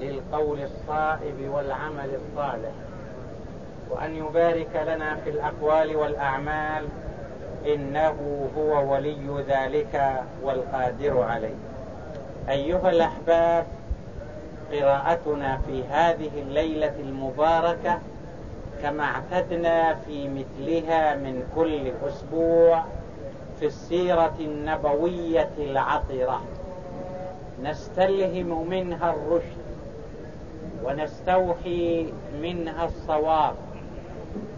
للقول الصائب والعمل الصالح. وأن يبارك لنا في الأقوال والأعمال إنه هو ولي ذلك والقادر عليه. أيها الأحباب قراءتنا في هذه الليلة المباركة كما اعتدنا في مثلها من كل أسبوع في السيرة النبوية العطرة. نستلهم منها الرشد ونستوحي منها الصواب.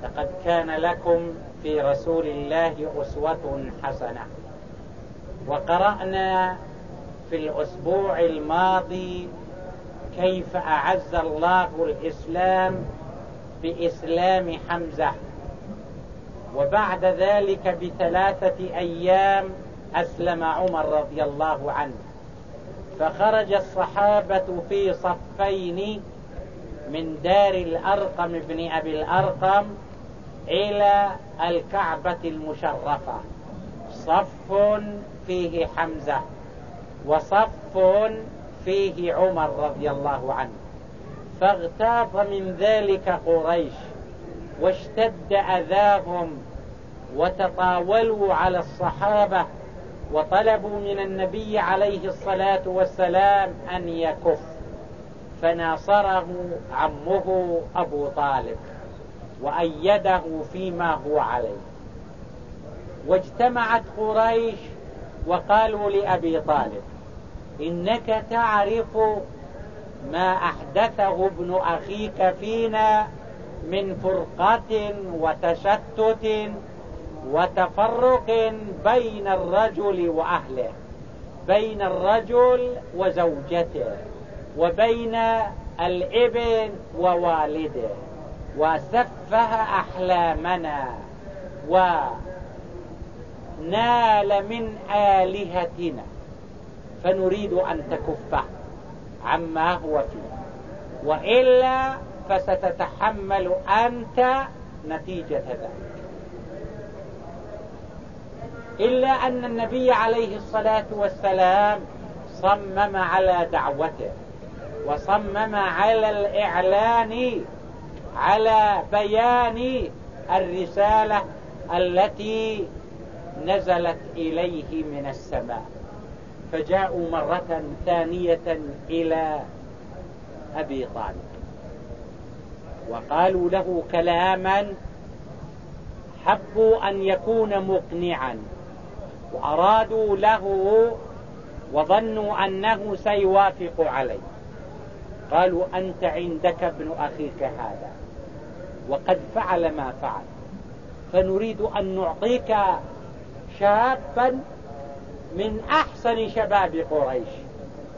لقد كان لكم في رسول الله أسوة حسنة. وقرأنا في الأسبوع الماضي كيف أعز الله الإسلام بإسلام حمزة. وبعد ذلك بثلاثة أيام أسلم عمر رضي الله عنه. فخرج الصحابة في صفين من دار الأرقم بن أبي الأرقم إلى الكعبة المشرفة. صف فيه حمزة وصف فيه عمر رضي الله عنه. فاغتاظ من ذلك قريش واشتد أذاهم وتطاولوا على الصحابة وطلبوا من النبي عليه الصلاة والسلام أن يكف. فناصره عمه أبو طالب وأيده فيما هو عليه. واجتمعت قريش وقالوا لأبي طالب إنك تعرف ما أحدثه ابن أخيك فينا من فرقة وتشتت وتفرق بين الرجل وأهله بين الرجل وزوجته. وبين الإبن ووالده وسفه أحلامنا ونال من آلهتنا فنريد أن تكفه عما هو فيه. وإلا فستتحمل أنت نتيجة ذلك. إلا أن النبي عليه الصلاة والسلام صمم على دعوته. وصمم على الإعلان على بيان الرسالة التي نزلت إليه من السماء. فجاءوا مرة ثانية إلى أبي طالب وقالوا له كلاما حبوا أن يكون مقنعا وأرادوا له وظنوا أنه سيوافق عليه. قالوا أنت عندك ابن أخيك هذا وقد فعل ما فعل. فنريد أن نعطيك شابا من أحسن شباب قريش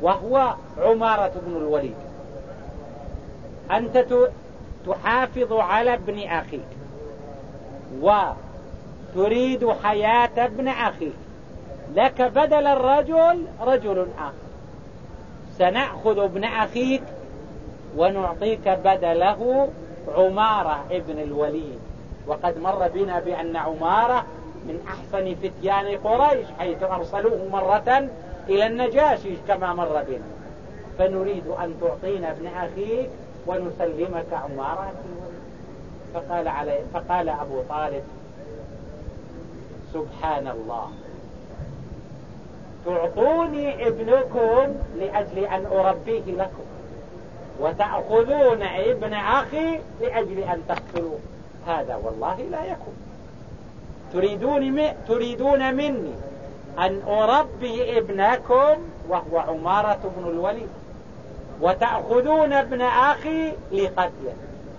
وهو عمارة بن الوليد. أنت تحافظ على ابن أخيك وتريد حياة ابن أخيك. لك بدل الرجل رجل آخر. سنأخذ ابن أخيك ونعطيك بدله عمارة ابن الوليد. وقد مر بنا بأن عمارة من أحسن فتيان قريش حيث أرسلوه مرة إلى النجاشي كما مر بنا. فنريد أن تعطينا ابن أخيك ونسلمك عمارة. فقال, علي فقال أبو طالب سبحان الله. تعطوني ابنكم لأجل أن أربيه لكم. وتأخذون ابن أخي لأجل أن تقتلوا هذا والله لا يكون. تريدون, تريدون مني أن أربي ابنكم وهو عمارة بن الوليد. وتأخذون ابن أخي لقتله.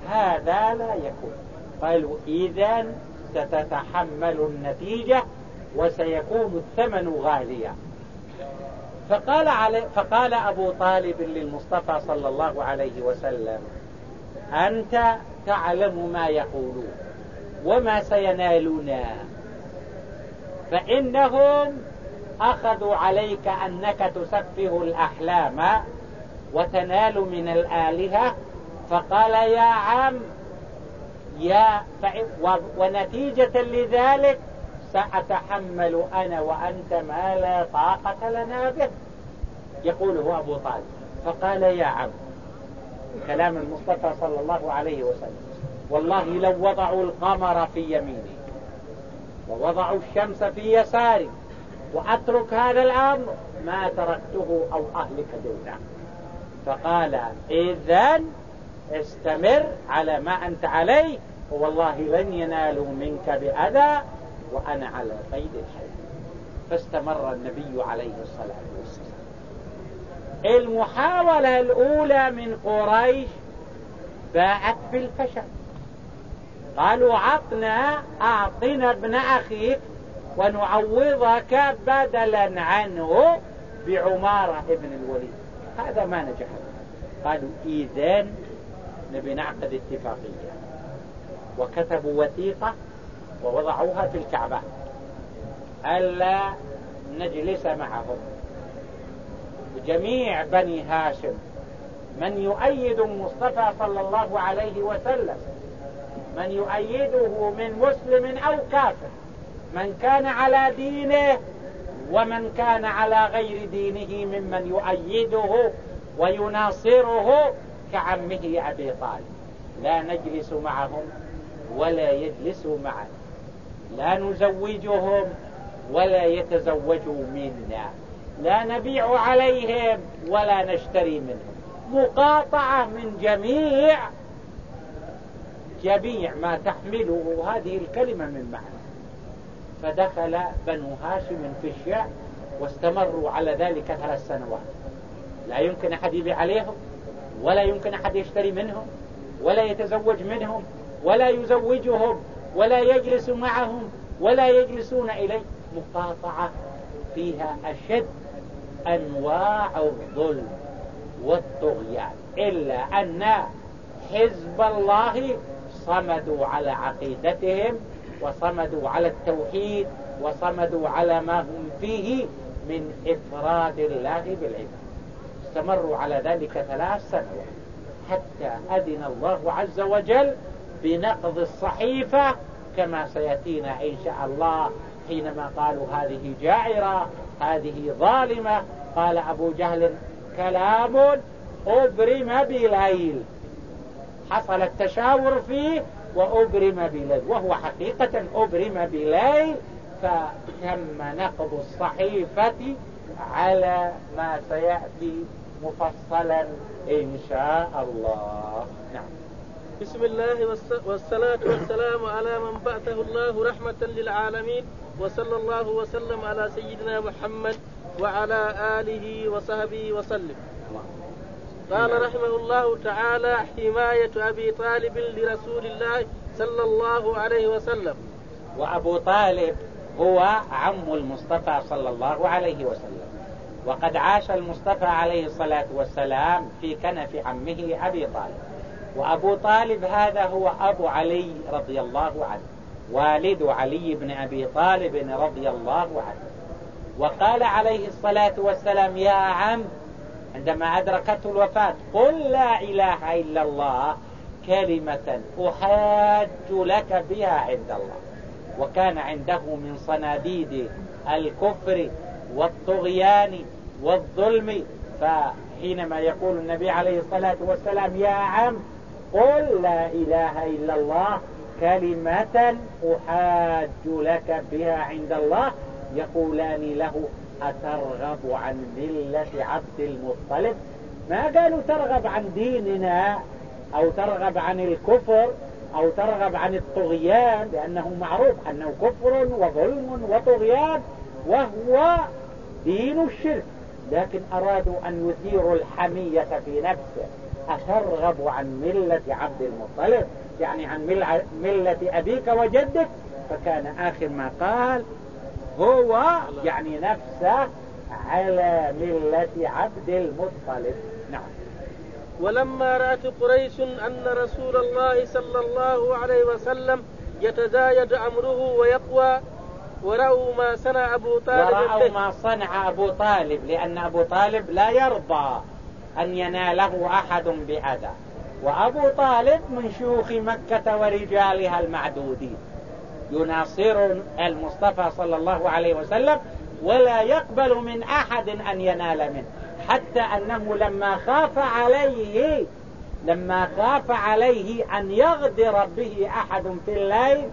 هذا لا يكون. قالوا إذا ستتحمل النتيجة وسيكون الثمن غاليا. فقال, علي فقال أبو طالب للمصطفى صلى الله عليه وسلم أنت تعلم ما يقولون وما سينالنا فإنهم أخذوا عليك أنك تسفه الأحلام وتنال من الآلهة. فقال يا عم يا ونتيجة لذلك سأتحمل أنا وأنت ما لا طاقة لنا به. يقوله أبو طالب. فقال يا عم كلام المصطفى صلى الله عليه وسلم والله لو وضعوا القمر في يميني ووضعوا الشمس في يساري وأترك هذا الأمر ما تركته أو أهلك دونه. فقال إذا استمر على ما أنت عليه والله لن ينالوا منك بأذى وأنا على قيد الحياة فاستمر النبي عليه الصلاة والسلام. المحاولة الأولى من قريش باءت بالفشل. قالوا عطنا أعطنا ابن أخيك ونعوضك بدلا عنه بعمارة ابن الوليد. هذا ما نجح. قالوا إذن نبي نعقد اتفاقية. وكتبوا وثيقة ووضعوها في الكعبة. ألا نجلس معهم. جميع بني هاشم من يؤيد المصطفى صلى الله عليه وسلم من يؤيده من مسلم أو كافر من كان على دينه ومن كان على غير دينه ممن يؤيده ويناصره كعمه أبي طالب. لا نجلس معهم ولا يجلسوا معنا. لا نزوجهم ولا يتزوجوا منا. لا نبيع عليهم ولا نشتري منهم. مقاطعة من جميع جميع ما تحمله هذه الكلمة من معنى. فدخل بنو هاشم في الشعب واستمروا على ذلك ثلاث سنوات. لا يمكن أحد يبيع عليهم ولا يمكن أحد يشتري منهم ولا يتزوج منهم ولا يزوجهم. ولا يجلس معهم ولا يجلسون إليه. مقاطعة فيها أشد أنواع الظلم والطغيان. إلا أن حزب الله صمدوا على عقيدتهم وصمدوا على التوحيد وصمدوا على ما هم فيه من إفراد الله بالعباد. استمروا على ذلك ثلاث سنوات حتى أذن الله عز وجل بنقض الصحيفة كما سيأتينا إن شاء الله حينما قالوا هذه جائرة هذه ظالمة. قال أبو جهل كلام أبرم بليل. حصل التشاور فيه وأبرم بليل وهو حقيقة أبرم بليل. فتم نقض الصحيفة على ما سيأتي مفصلا إن شاء الله. نعم. بسم الله والصلاة والسلام على من بعثه الله رحمة للعالمين وصلى الله وسلم على سيدنا محمد وعلى آله وصحبه وسلم قال رحمه الله تعالى حماية أبي طالب لرسول الله صلى الله عليه وسلم وأبو طالب هو عم المصطفى صلى الله عليه وسلم وقد عاش المصطفى عليه الصلاة والسلام في كنف عمه أبي طالب وأبو طالب هذا هو أبو علي رضي الله عنه والد علي بن أبي طالب رضي الله عنه. وقال عليه الصلاة والسلام يا عم عندما أدركته الوفاة قل لا إله إلا الله كلمة أحاج لك بها عند الله. وكان عنده من صناديد الكفر والطغيان والظلم فحينما يقول النبي عليه الصلاة والسلام يا عم قل لا إله إلا الله كلمة أحاج لك بها عند الله يقولان له أترغب عن ملة عبد المطلب؟ ما قالوا ترغب عن ديننا أو ترغب عن الكفر أو ترغب عن الطغيان؟ لأنه معروف أنه كفر وظلم وطغيان وهو دين الشرك لكن أرادوا أن يثيروا الحمية في نفسه. أترغب عن ملة عبد المطلب؟ يعني عن ملة أبيك وجدك؟ فكان آخر ما قال هو يعني نفسه على ملة عبد المطلب. نعم. ولما رأت قريش أن رسول الله صلى الله عليه وسلم يتزايد أمره ويقوى ورأوا ما صنع أبو طالب ورأوا ما صنع أبو طالب لأن أبو طالب لا يرضى. أن يناله أحد بأذى. وأبو طالب من شيوخ مكة ورجالها المعدودين. يناصر المصطفى صلى الله عليه وسلم ولا يقبل من أحد أن ينال منه. حتى أنه لما خاف عليه لما خاف عليه أن يغدر به أحد في الليل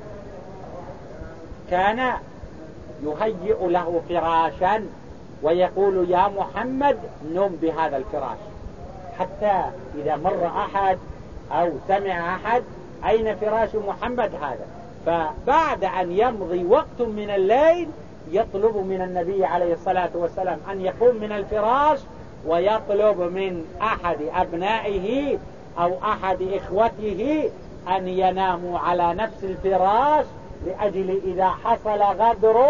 كان يهيئ له فراشا ويقول يا محمد نم بهذا الفراش. حتى إذا مر أحد أو سمع أحد أين فراش محمد هذا؟ فبعد أن يمضي وقت من الليل يطلب من النبي عليه الصلاة والسلام أن يقوم من الفراش ويطلب من أحد أبنائه أو أحد إخوته أن يناموا على نفس الفراش لأجل إذا حصل غدر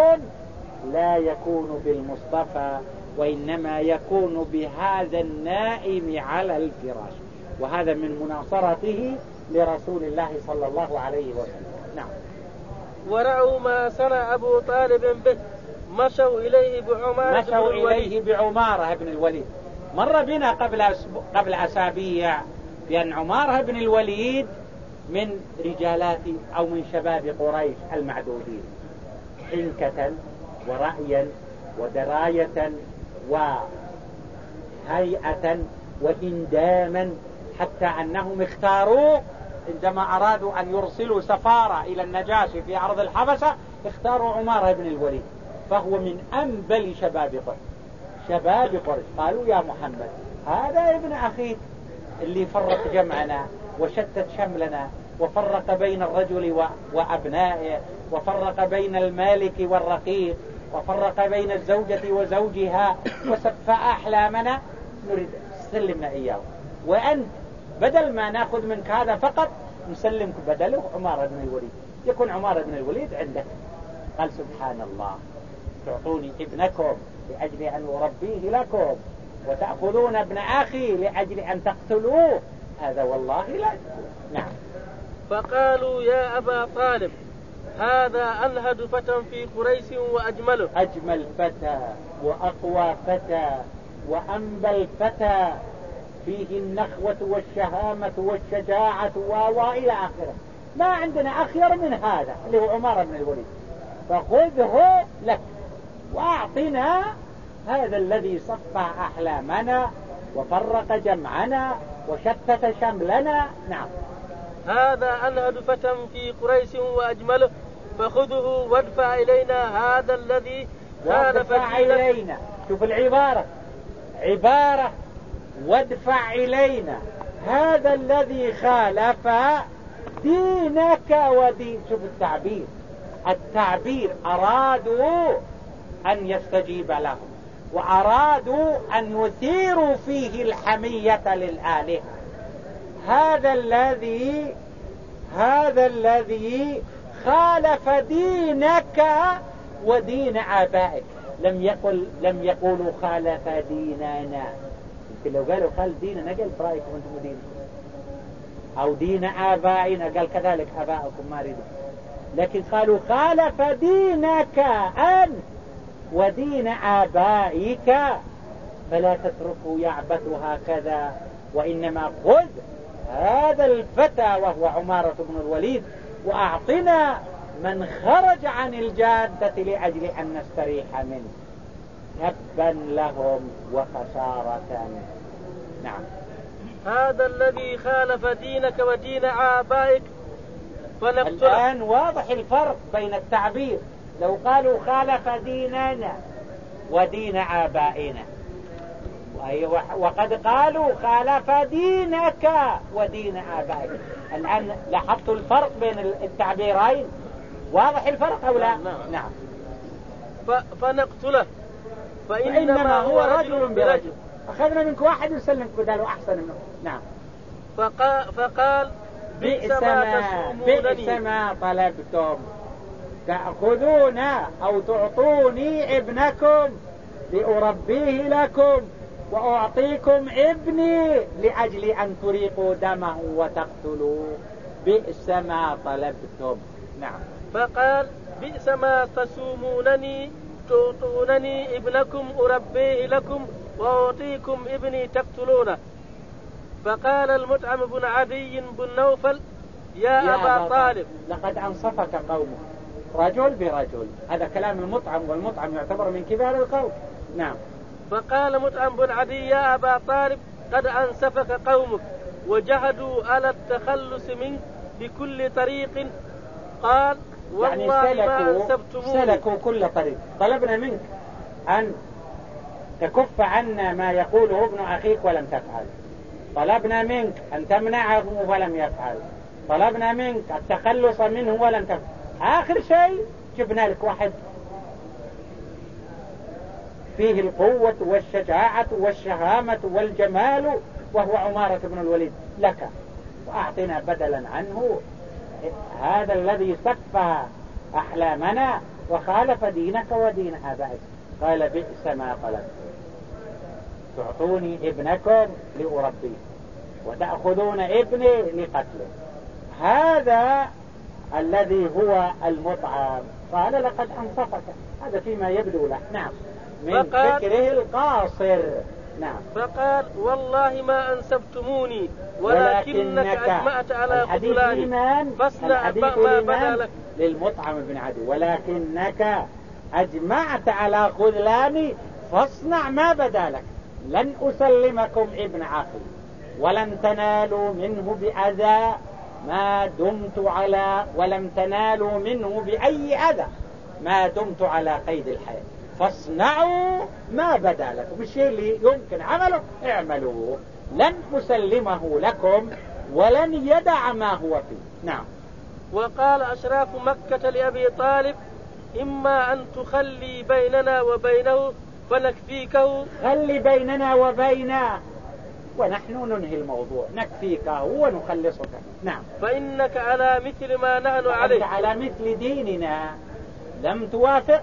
لا يكون بالمصطفى. وإنما يكون بهذا النائم على الفراش. وهذا من مناصرته لرسول الله صلى الله عليه وسلم. نعم. ورأوا ما صنع أبو طالب به. مشوا إليه بعمارة مشوا إليه بعمارة بن الوليد. مر بنا قبل قبل أسابيع بأن عمارة بن الوليد من رجالات أو من شباب قريش المعدودين. حنكة ورأيا ودراية وهيئة وهنداما حتى أنهم اختاروا عندما أرادوا أن يرسلوا سفارة إلى النجاشي في أرض الحبشة اختاروا عمارة بن الوليد فهو من أنبل شباب قريش. شباب قريش. قالوا يا محمد هذا ابن أخيك اللي فرق جمعنا وشتت شملنا وفرق بين الرجل وأبنائه وفرق بين المالك والرقيق. وفرق بين الزوجة وزوجها وسف أحلامنا. نريد سلمنا إياه. وأنت بدل ما نأخذ منك هذا فقط نسلمك بدله عمارة بن الوليد. يكون عمارة بن الوليد عندك. قال سبحان الله تعطوني ابنكم لأجل أن أربيه لكم وتأخذون ابن أخي لأجل أن تقتلوه. هذا والله لا نعم. فقالوا يا أبا طالب هذا أنهد فتى في قريش وأجمله. أجمل فتى وأقوى فتى وأنبل فتى. فيه النخوة والشهامة والشجاعة وإلى آخره. ما عندنا أخير من هذا اللي هو عمر بن الوليد. فخذه لك وأعطنا هذا الذي صفى أحلامنا وفرق جمعنا وشتت شملنا. نعم. هذا أنهد فتى في قريش وأجمله فخذه وادفع إلينا هذا الذي وادفع إلينا. شوف العبارة. عبارة وادفع إلينا. هذا الذي خالف دينك ودين. شوف التعبير. التعبير أرادوا أن يستجيب لهم وأرادوا أن يثيروا فيه الحمية للآلهة. هذا الذي هذا الذي خالف دينك ودين آبائك. لم يقل لم يقولوا خالف ديننا. يمكن لو قالوا خالف ديننا قال برايكم أنتم دين أو دين آبائنا قال كذلك آبائكم ما ريدوا لكن قالوا خالف دينك أنت ودين آبائك. فلا تتركوا يعبث هكذا وإنما خذ هذا الفتى وهو عمارة بن الوليد وأعطنا من خرج عن الجادة لأجل أن نستريح منه. تبا لهم وخسارة. نعم. هذا الذي خالف دينك ودين آبائك فنقتله الآن واضح الفرق بين التعبير. لو قالوا خالف ديننا ودين آبائنا. وقد قالوا خالف دينك ودين آبائك. الآن لاحظت الفرق بين التعبيرين؟ واضح الفرق أو لا؟ نعم, نعم. نعم. فنقتله. فإنما, فإنما هو رجل برجل. أخذنا منك واحد وسلمك بداله أحسن منه. نعم. فقال, فقال بئس ما, بئس ما طلبتم. تأخذون أو تعطوني ابنكم لأربيه لكم. وأعطيكم ابني لأجل أن تريقوا دمه وتقتلوا بئس ما طلبتم. نعم. فقال بئس ما تسومونني تعطونني ابنكم أربيه لكم وأعطيكم ابني تقتلونه. فقال المطعم بن عدي بن نوفل يا, يا أبا طالب. لقد أنصفك قومك. رجل برجل. هذا كلام المطعم والمطعم يعتبر من كبار القوم. نعم. فقال مطعم بن عدي يا أبا طالب قد أنسفك قومك وجهدوا على التخلص منك بكل طريق. قال والله يعني سلكوا, ما سلكوا كل طريق. طلبنا منك أن تكف عنا ما يقوله ابن أخيك ولم تفعل. طلبنا منك أن تمنعه ولم يفعل. طلبنا منك التخلص منه ولم تفعل. آخر شيء جبنا لك واحد فيه القوة والشجاعة والشهامة والجمال وهو عمارة بن الوليد لك. وأعطنا بدلا عنه. هذا الذي صفى أحلامنا وخالف دينك ودين آبائك. قال بئس ما طلبت تعطوني ابنكم لأربيه. وتأخذون ابني لقتله. هذا الذي هو المطعم. قال لقد أنصفك. هذا فيما يبدو له. نعم. من فكره القاصر. نعم. فقال والله ما أنسبتموني ولكنك أجمعت على خذلاني فاصنع ما بدا لك. للمطعم بن عدي ولكنك أجمعت على خذلاني فاصنع ما بدا لك. لن أسلمكم ابن عقل ولن تنالوا منه بأذى ما دمت على ولم تنالوا منه بأي أذى ما دمت على قيد الحياة. فاصنعوا ما بدا لكم. الشيء اللي يمكن عمله اعملوه. لن أسلمه لكم ولن يدع ما هو فيه. نعم. وقال أشراف مكة لأبي طالب إما أن تخلي بيننا وبينه فنكفيكه خلي بيننا وبينه ونحن ننهي الموضوع. نكفيكه ونخلصك. نعم. فإنك على مثل ما نحن عليه. على مثل ديننا. لم توافق؟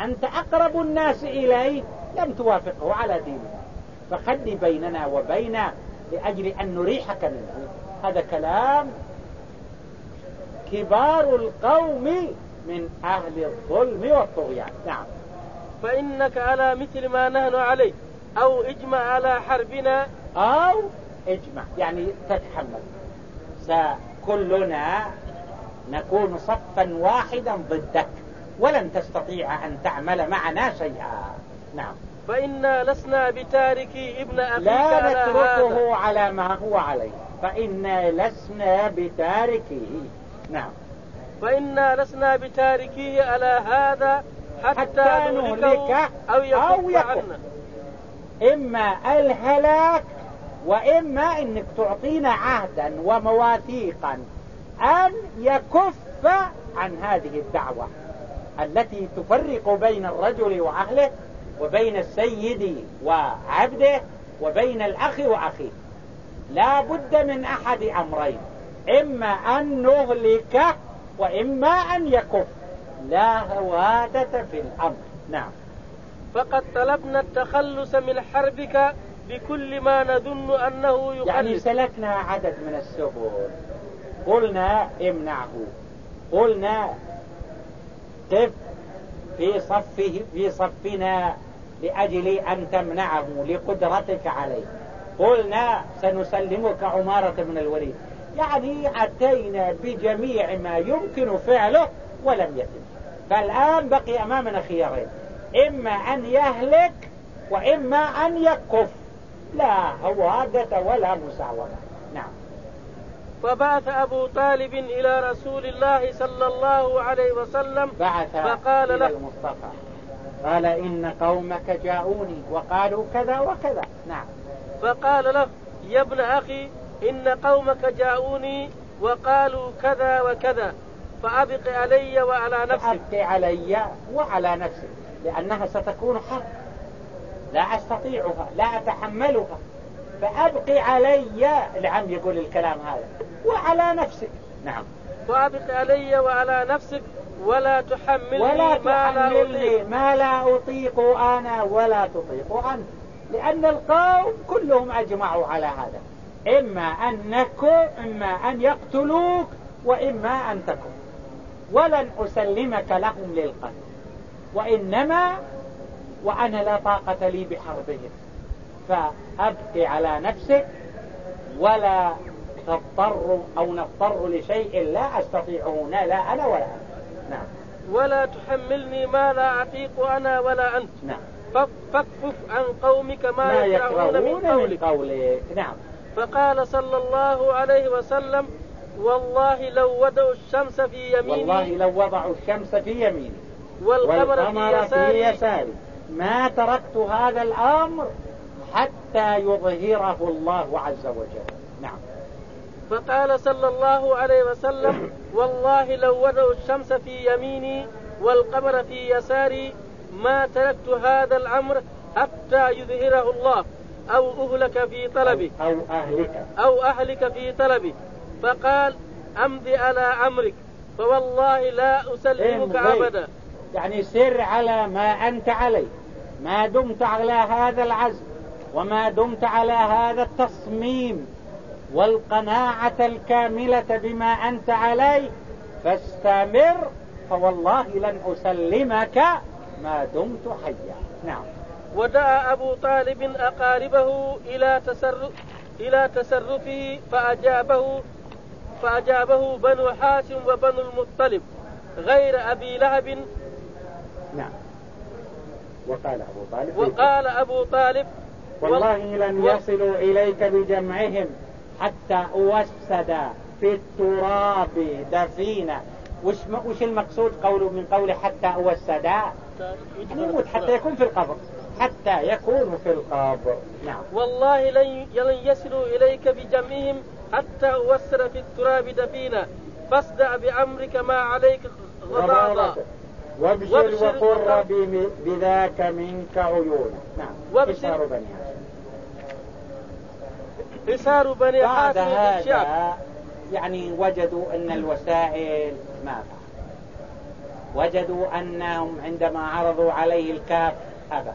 أنت أقرب الناس إليه لم توافقه على ديننا فخلي بيننا وبينه لأجل أن نريحك منه. هذا كلام كبار القوم من أهل الظلم والطغيان. نعم. فإنك على مثل ما نحن عليه أو إجمع على حربنا. أو إجمع يعني تتحمل. سكلنا نكون صفا واحدا ضدك. ولن تستطيع أن تعمل معنا شيئا. نعم. فإنا لسنا بتاركي ابن أخيك لا نتركه على ما هو عليه. فإنا لسنا بتاركه. نعم. فإنا لسنا بتاركيه على هذا حتى, حتى نهلكه أو يكف. عنا. إما الهلاك وإما أنك تعطينا عهدا ومواثيقا أن يكف عن هذه الدعوة. التي تفرق بين الرجل وأهله وبين السيد وعبده وبين الأخ وأخيه. لا بد من أحد أمرين إما أن نهلكه وإما أن يكف. لا هوادة في الأمر. نعم. فقد طلبنا التخلص من حربك بكل ما نظن أنه يخلص. يعني سلكنا عدد من السبل قلنا امنعه. قلنا قف في صفه في صفنا لأجل أن تمنعه لقدرتك عليه. قلنا سنسلمك عمارة من الوليد. يعني أتينا بجميع ما يمكن فعله ولم يتم. فالآن بقي أمامنا خيارين. إما أن يهلك وإما أن يكف لا هوادة ولا مساومة. فبعث أبو طالب إلى رسول الله صلى الله عليه وسلم بعث فقال إلى له المصطفى. قال إن قومك جاءوني وقالوا كذا وكذا. نعم. فقال له يا ابن أخي إن قومك جاءوني وقالوا كذا وكذا. فأبق علي وعلى نفسك فأبق علي وعلى نفسك. لأنها ستكون حق. لا أستطيعها. لا أتحملها. فأبقي علي العم يقول الكلام هذا. وعلى نفسك. نعم. فأبق علي وعلى نفسك ولا تحملني ولا ما لا أطيق. ما لا أطيق أنا ولا تطيق أنت. لأن القوم كلهم أجمعوا على هذا. إما أنكم إما أن يقتلوك وإما أن تكون ولن أسلمك لهم للقتل. وإنما وأنا لا طاقة لي بحربهم. فأبقي على نفسك ولا تضطر أو نضطر لشيء لا أستطيعه لا أنا ولا أنت. نعم. ولا تحملني ما لا أطيق أنا ولا أنت. نعم. فاكفف عن قومك ما, ما يكرهون من قولك. من قولك. نعم. فقال صلى الله عليه وسلم والله لو وضعوا الشمس في يميني والله لو وضعوا الشمس في يميني والقمر, والقمر في يساري. ما تركت هذا الأمر. حتى يظهره الله عز وجل. نعم. فقال صلى الله عليه وسلم والله لو وضعوا الشمس في يميني والقمر في يساري ما تركت هذا الأمر حتى يظهره الله أو أهلك في طلبه أو أهلك. أو أهلك في طلبه فقال أمضي على أمرك فوالله لا أسلمك. أبدا. يعني سر على ما أنت عليه. ما دمت على هذا العزم. وما دمت على هذا التصميم والقناعة الكاملة بما أنت عليه فاستمر فوالله لن أسلمك ما دمت حيا. نعم. ودعا أبو طالب أقاربه إلى تصرف إلى تصرفه فأجابه فأجابه بنو حاشم وبنو المطلب غير أبي لهب. نعم. وقال أبو طالب وقال أبو طالب والله لن يصلوا إليك بجمعهم حتى أوسد في التراب دفينا وش, م- وش المقصود قوله من قوله حتى أوسدا يموت حتى يكون في القبر. حتى يكون في القبر. نعم. والله لن لن يصلوا إليك بجمعهم حتى أوسر في التراب دفينا فاصدع بأمرك ما عليك غضاضا. غضاضة وابشر وقر بذاك منك عيونا. نعم. وابشر. بني حصار بني بعد حاتم هذا يعني وجدوا أن الوسائل ما فعل وجدوا أنهم عندما عرضوا عليه الكاف أبى.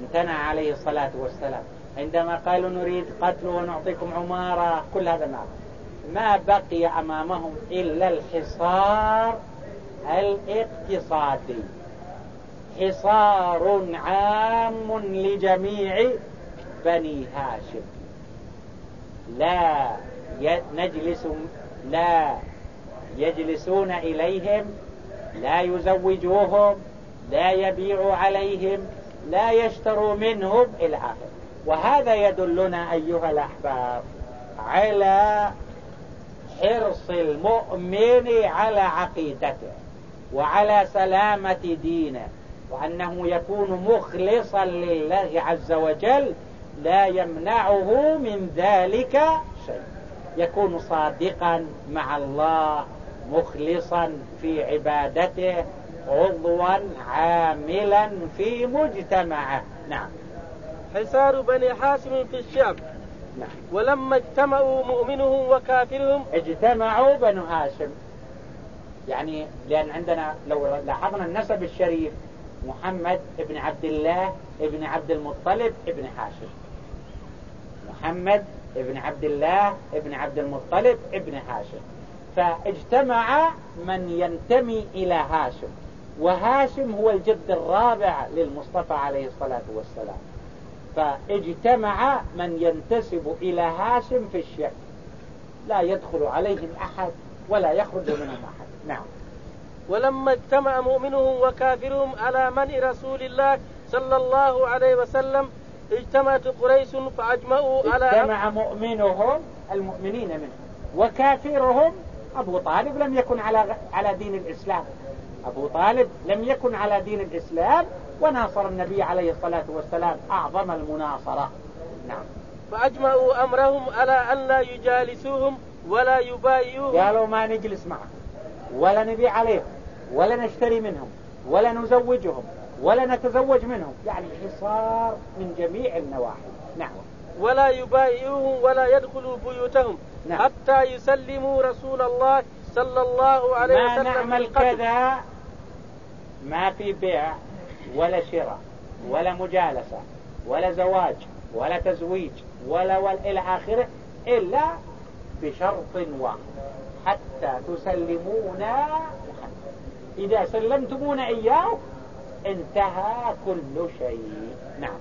امتنع عليه الصلاة والسلام. عندما قالوا نريد قتل ونعطيكم عمارة كل هذا ما ما بقي أمامهم إلا الحصار الاقتصادي. حصار عام لجميع بني هاشم. لا نجلس لا يجلسون إليهم لا يزوجوهم لا يبيعوا عليهم لا يشتروا منهم إلى آخره وهذا يدلنا أيها الأحباب على حرص المؤمن على عقيدته وعلى سلامة دينه وأنه يكون مخلصا لله عز وجل لا يمنعه من ذلك شيء. يكون صادقا مع الله مخلصا في عبادته عضوا عاملا في مجتمعه. نعم. حصار بني حاشم في الشعب نعم. ولما اجتمعوا مؤمنهم وكافرهم. اجتمعوا بنو هاشم. يعني لأن عندنا لو لاحظنا النسب الشريف محمد ابن عبد الله ابن عبد المطلب ابن هاشم محمد ابن عبد الله ابن عبد المطلب ابن هاشم. فاجتمع من ينتمي إلى هاشم وهاشم هو الجد الرابع للمصطفى عليه الصلاة والسلام. فاجتمع من ينتسب إلى هاشم في الشعب لا يدخل عليهم أحد ولا يخرج منهم أحد. نعم. ولما اجتمع مؤمنهم وكافرهم على منع رسول الله صلى الله عليه وسلم اجتمعت قريش فأجمعوا على اجتمع مؤمنهم المؤمنين منهم وكافرهم أبو طالب لم يكن على على دين الإسلام. أبو طالب لم يكن على دين الإسلام وناصر النبي عليه الصلاة والسلام أعظم المناصرة. نعم. فأجمعوا أمرهم على أن لا يجالسوهم ولا يبايعوهم. قالوا ما نجلس معهم ولا نبيع عليهم ولا نشتري منهم ولا نزوجهم. ولا نتزوج منهم. يعني حصار من جميع النواحي. نعم. ولا يبايعوهم ولا يدخلوا بيوتهم نعم. حتى يسلموا رسول الله صلى الله عليه ما وسلم نعمل بالقتل. كذا ما في بيع ولا شراء ولا مجالسة ولا زواج ولا تزويج ولا, إلى آخره إلا بشرط واحد. حتى تسلمونا. إذا سلمتمونا إياه انتهى كل شيء. نعم.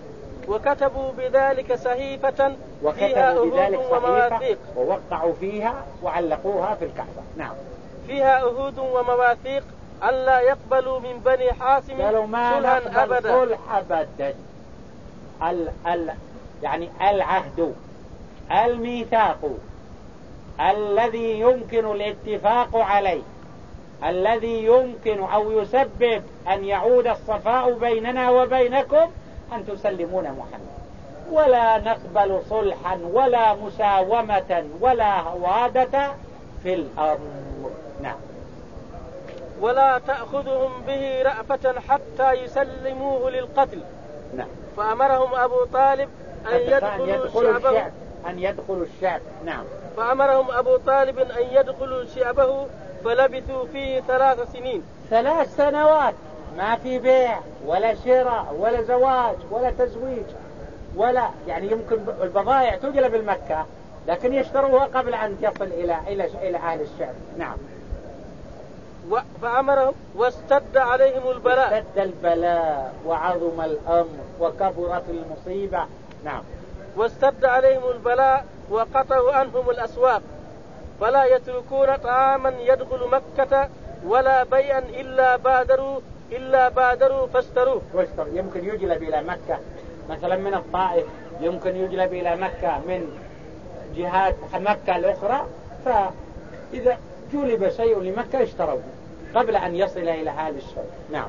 وكتبوا بذلك صحيفة فيها بذلك ومواثيق. ووقعوا فيها وعلقوها في الكعبة. نعم. فيها أهود ومواثيق ألا يقبلوا من بني حاسم قالوا ما صلحا أبدا. صلح أبدا. ال ال يعني العهد الميثاق الذي يمكن الاتفاق عليه. الذي يمكن أو يسبب أن يعود الصفاء بيننا وبينكم أن تسلمون محمد. ولا نقبل صلحا ولا مساومة ولا هوادة في الأمر نعم. ولا تأخذهم به رأفة حتى يسلموه للقتل. نعم. فأمرهم أبو طالب أن يدخلوا الشعب أن يدخلوا الشعب. نعم. فأمرهم أبو طالب أن يدخلوا شعبه فلبثوا فيه ثلاث سنين. ثلاث سنوات ما في بيع ولا شراء ولا زواج ولا تزويج ولا يعني يمكن البضائع تجلب المكة لكن يشتروها قبل أن تصل إلى إلى إلى أهل الشعب نعم. فأمرهم واستد عليهم البلاء. استد البلاء وعظم الأمر وكبرت المصيبة. نعم. واستد عليهم البلاء وقطعوا عنهم الأسواق. فلا يتركون طعاما يدخل مكة ولا بيئا إلا بادروا إلا بادروا فاشتروه. يمكن يجلب إلى مكة. مثلا من الطائف يمكن يجلب إلى مكة من جهات مكة الأخرى فإذا جلب شيء لمكة اشتروه قبل أن يصل إلى هذا الشيء. نعم.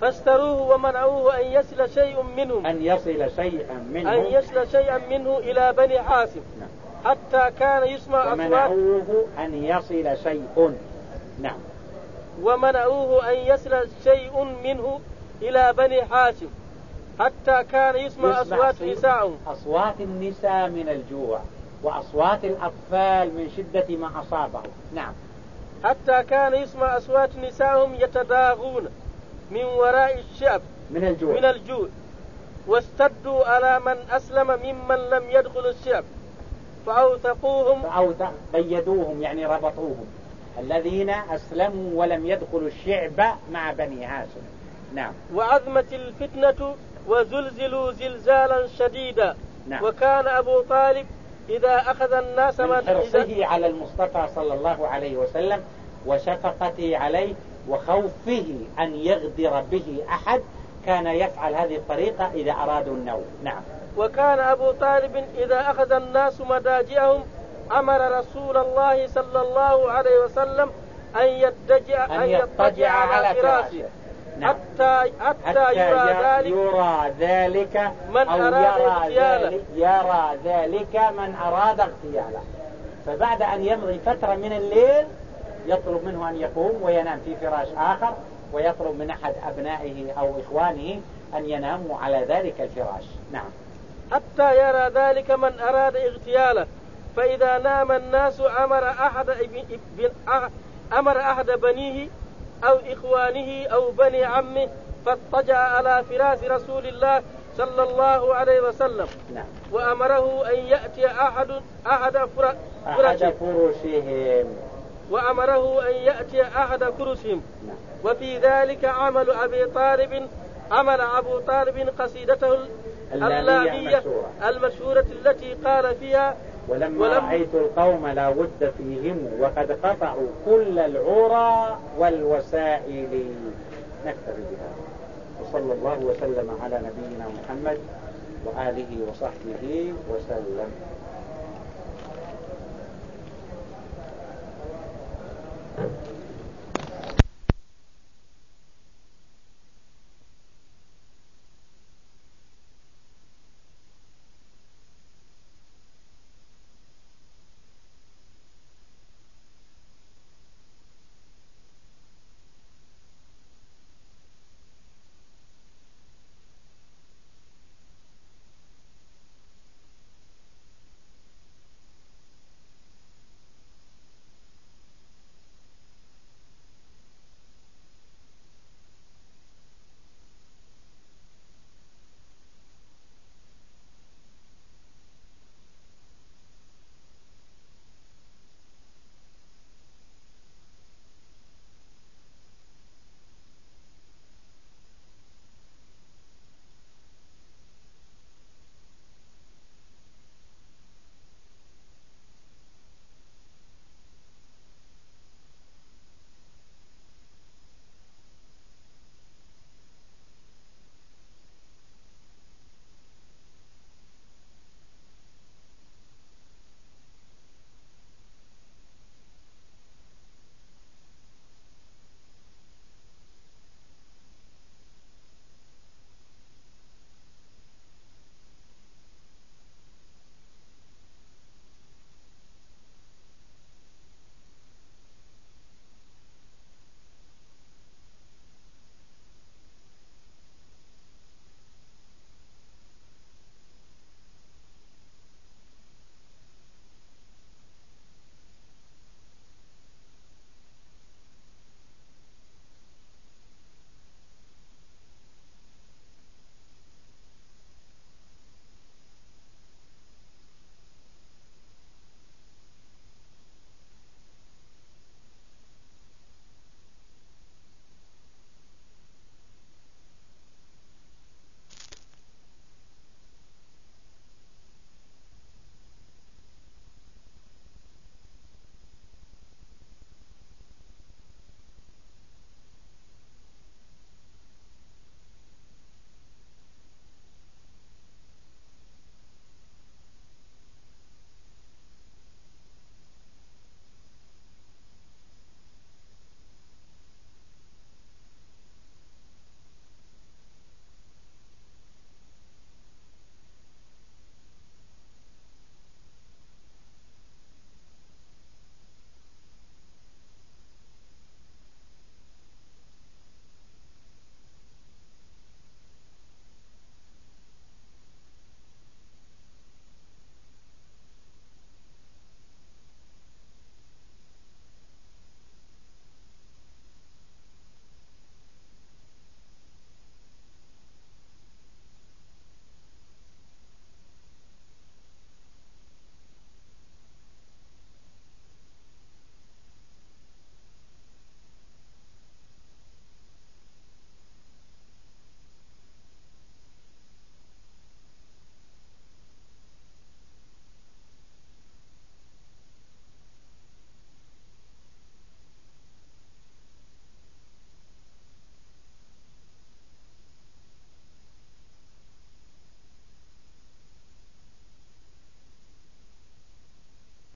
فاشتروه ومنعوه أن يصل شيء منهم أن يصل شيئا منه. أن يصل شيئا منه إلى بني حاسم نعم. حتى كان يسمع أصوات ومنعوه أن يصل شيء. نعم. ومنعوه أن يصل شيء منه إلى بني حاشم حتى كان يسمع, يسمع أصوات نسائهم أصوات النساء من الجوع وأصوات الأطفال من شدة ما أصابهم. نعم. حتى كان يسمع أصوات نسائهم يتداغون من وراء الشعب من الجوع. من الجوع. واستدوا على من أسلم ممن لم يدخل الشعب. فأوثقوهم. فأوثق قيدوهم يعني ربطوهم. الذين أسلموا ولم يدخلوا الشعب مع بني هاشم. نعم. وعظمت الفتنة وزلزلوا زلزالا شديدا. نعم. وكان أبو طالب إذا أخذ الناس من حرصه على المصطفى صلى الله عليه وسلم وشفقته عليه وخوفه أن يغدر به أحد كان يفعل هذه الطريقة إذا أرادوا النوم. نعم. وكان أبو طالب إذا أخذ الناس مداجئهم أمر رسول الله صلى الله عليه وسلم أن يتجع أن يضطجع على فراشه. نعم. حتى, حتى, حتى يرى ذلك يرى ذلك من أو أراد يرى اغتياله. ذلك يرى ذلك من أراد اغتياله. فبعد أن يمضي فترة من الليل يطلب منه أن يقوم وينام في فراش آخر ويطلب من أحد أبنائه أو إخوانه أن يناموا على ذلك الفراش. نعم. حتى يرى ذلك من أراد اغتياله. فإذا نام الناس أمر أحد أمر أحد بنيه أو إخوانه أو بني عمه فاضطجع على فراش رسول الله صلى الله عليه وسلم. نعم. وأمره أن يأتي أحد أحد فرشهم أحد فرشهم وأمره أن يأتي أحد نعم. وفي ذلك عمل أبي طالب عمل أبو طالب قصيدته اللامية المشهورة. التي قال فيها ولما ولم رأيت القوم لا ود فيهم وقد قطعوا كل العرى والوسائل. نكتفي بهذا. وصلى الله وسلم على نبينا محمد وآله وصحبه وسلم. Thank you.